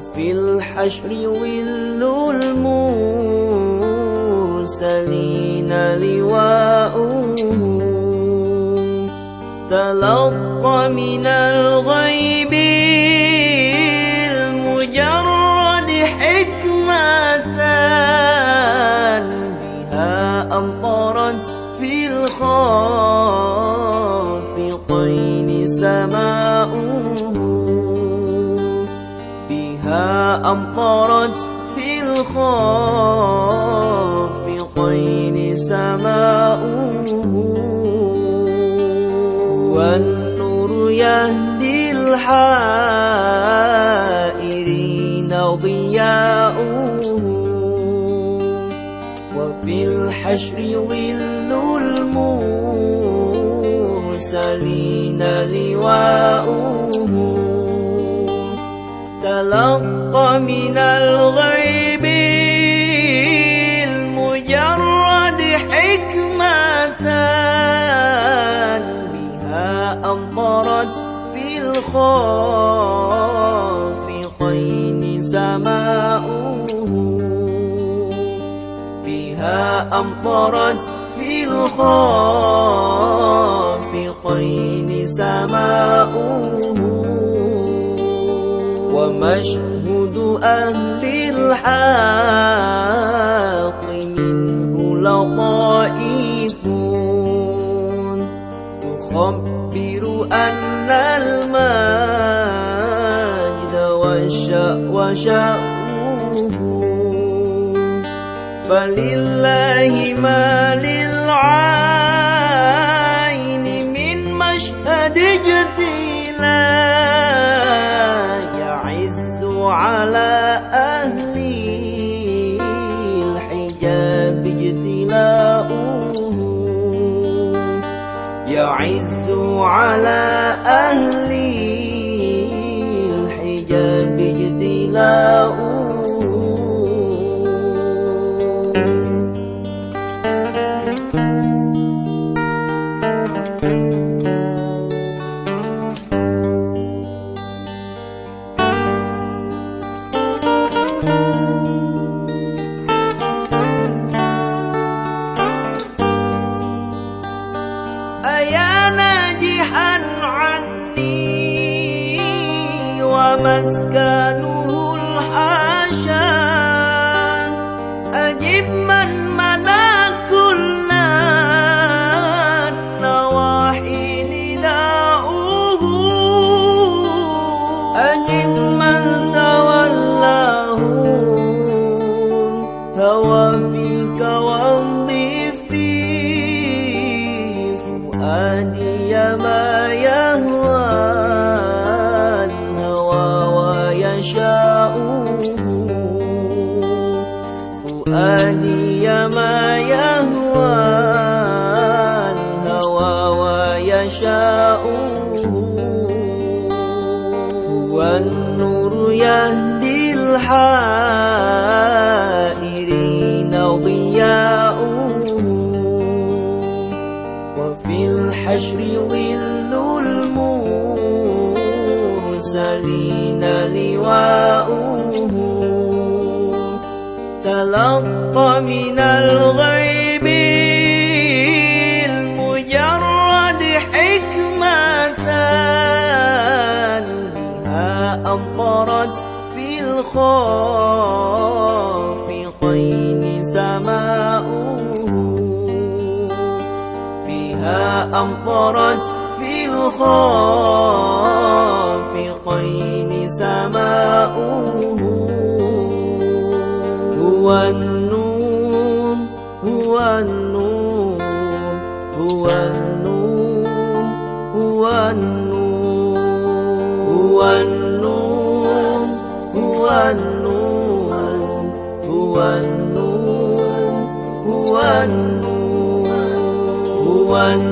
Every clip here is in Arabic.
وفي الحشر ول المرسلين لواؤه تلقى من الغيب المجرد حكمة. بها أمطرت في الخافقين سماء. أمطرت في الخافقين سماؤه. والنور يهدي الحائرين ضياؤه. وفي الحشر ظل المرسلين لواؤه. تلقى الحق من الغيب المجرد حكمتان بها أمطرت في الخافقين سماؤه. بها أمطرت في الخافقين سماؤه. ومشت أهل الحاق منه لطائفون. تخبر أن المجد وشأوه فلله ما للعين من مشهد جتيلان يعز على أهل الحجاب اجتلاء ويشاء هو النور يهدي الحائرين ضياء. وفي الحشر ظل المرسلين لواؤه تلقى من الغيب في الخافقين سماؤه. بها أمطرت في الخافقين سماؤه. هو النور هو النور هو النور هو النور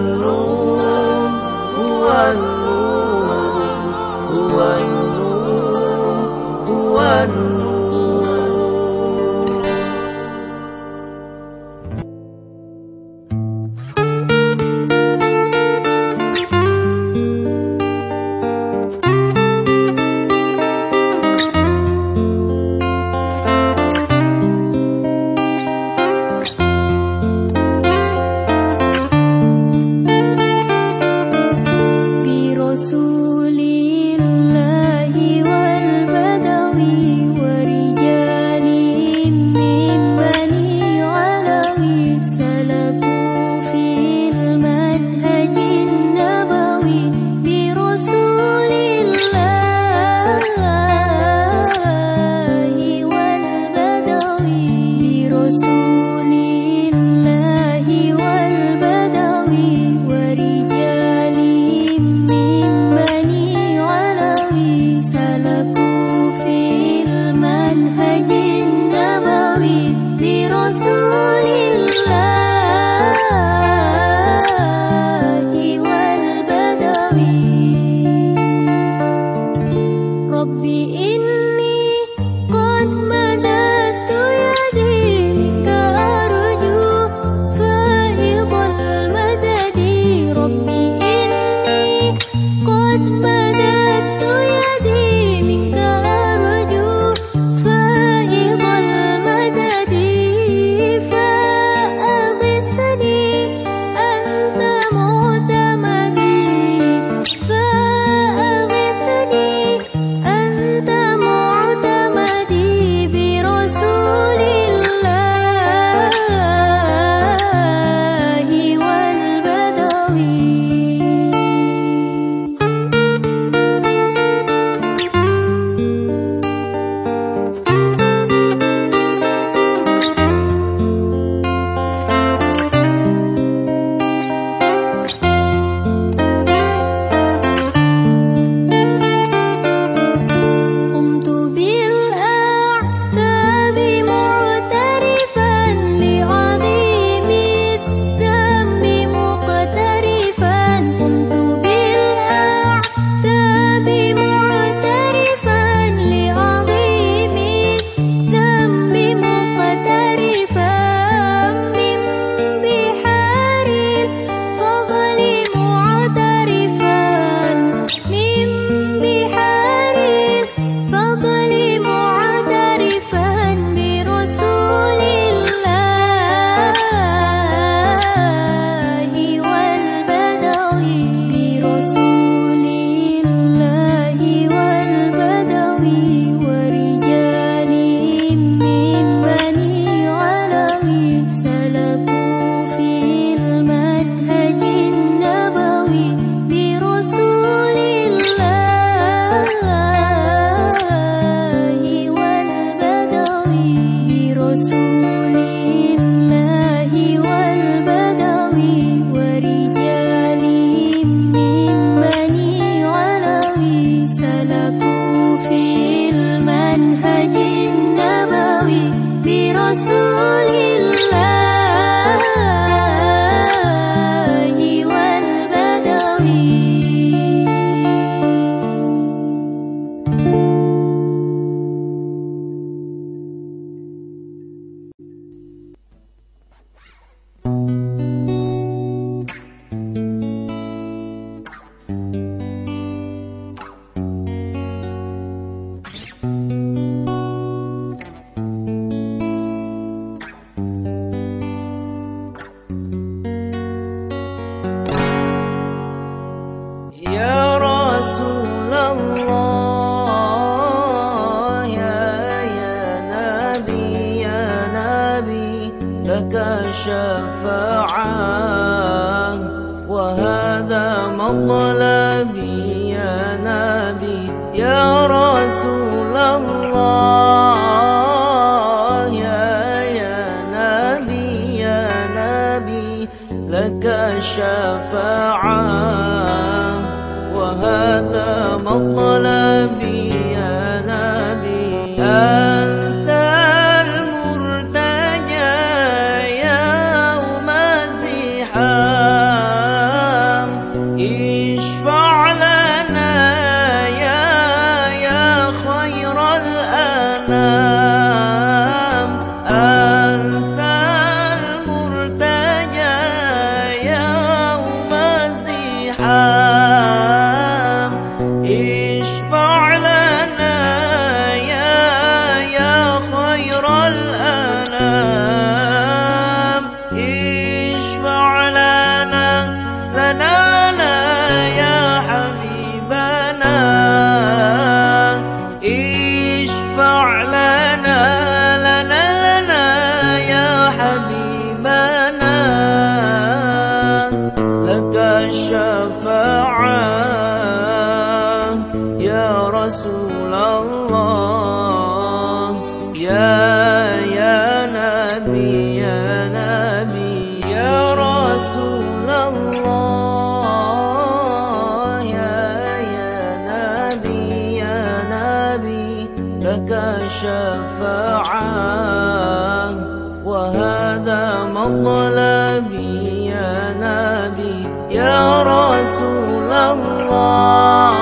رسول الله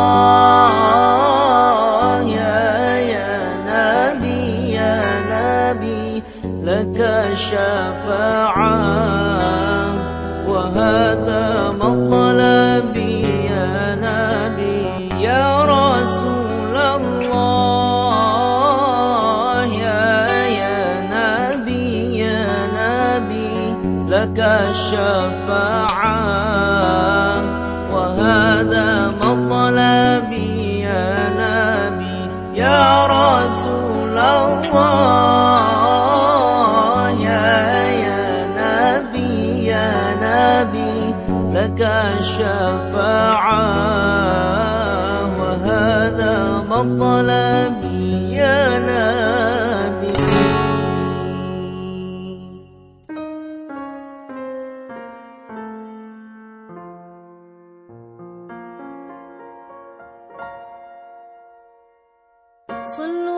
Oh. صلوا على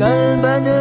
कल् ब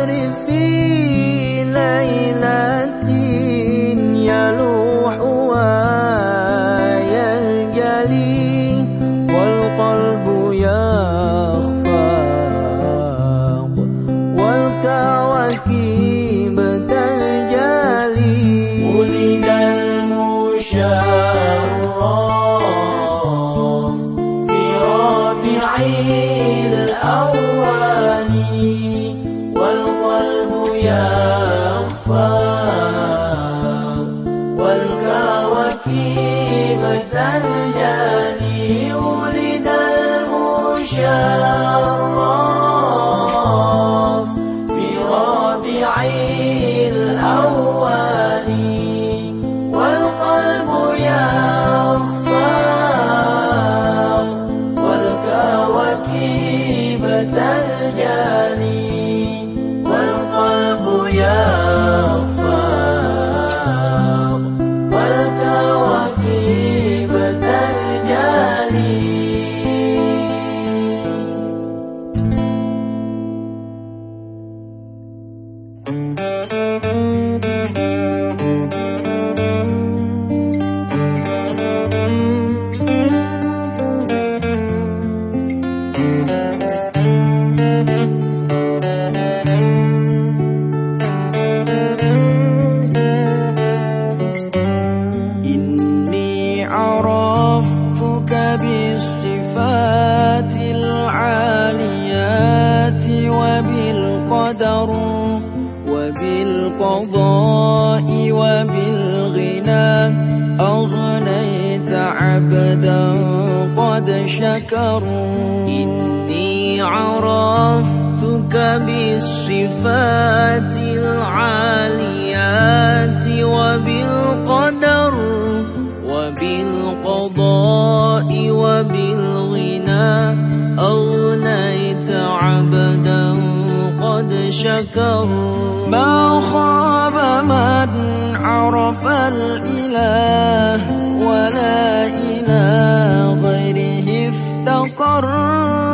بالصفات العاليات وبالقدر وبالقضاء وبالغنى. أغنيت عبدا قد شكر. إني عرفتك بالصفات العاليات وبالقدر. بالقضاء وبالغنى أغنيت عبدا قد شكر ما خاب من عرف الإله ولا إلى غيره افتقر.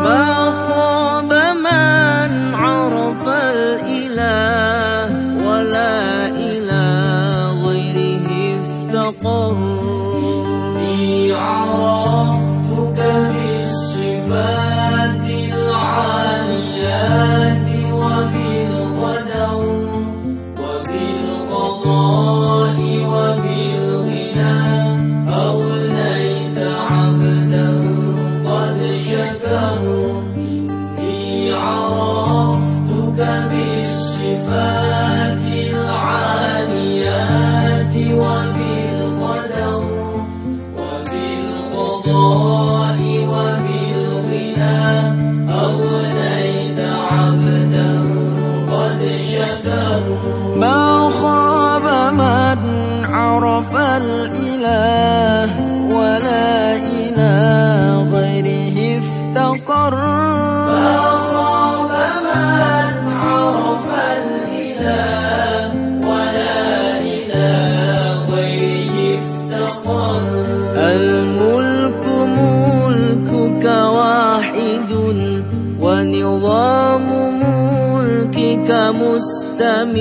ما خاب من عرف الإله بالصفات العاليات.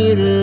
later.